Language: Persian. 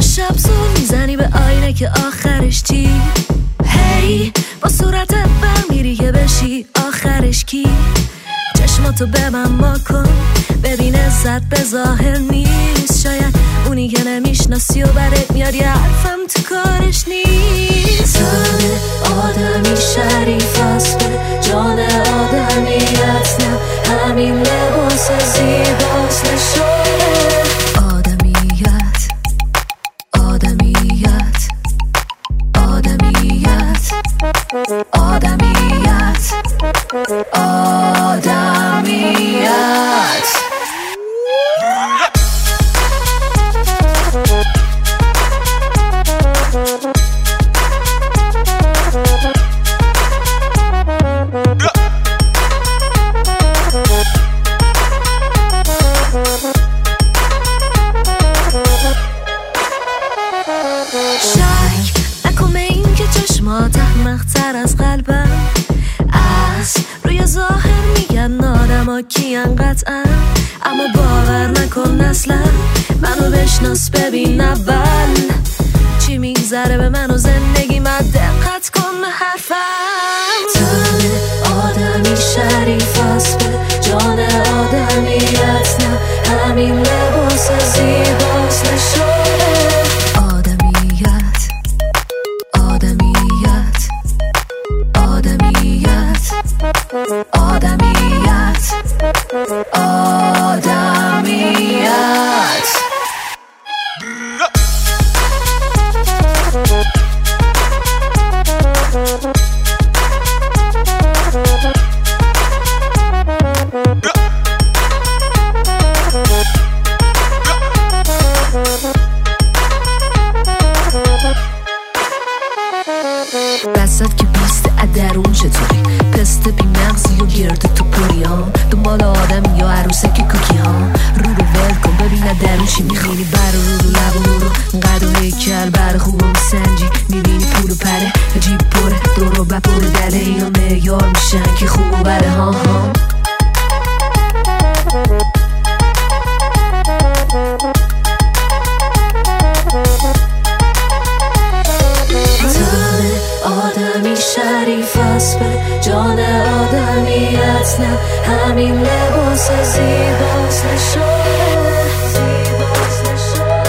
شب زور می‌زنی به آینه که آخرش چی؟ هی با صورت میری که بشی آخرش کی؟ چشماتو به من ما کن ببین ازت به ظاهر نیست. شاید اونی که نمی‌شناسی و برت میاد یه حرفم تو کارش نیست. آدمی شریف است جان آدمیت نه. همین لباس زیباست Oh. آدم کیان قطعا اما باور نکن اصلا. منو بشناس ببین اول. چی میگذره به من و زندگی؟ من دقت کن حرفم. درون چطوری؟ پسته بی مغزی و گرد تو پوری ها. دنبال آدم یا عروسه که کوکی ها. رو رو ول کن ببین درون چی می‌خوری بر رو رو لب رو قد و بر خوب و میسنجی. می‌بینی پول و پره. جیب پره. دور و بپره دله معیار میشن که خوب و بده ها ها. شریف است به جان از نه همین لباس زیباس نشانه زیباس نشانه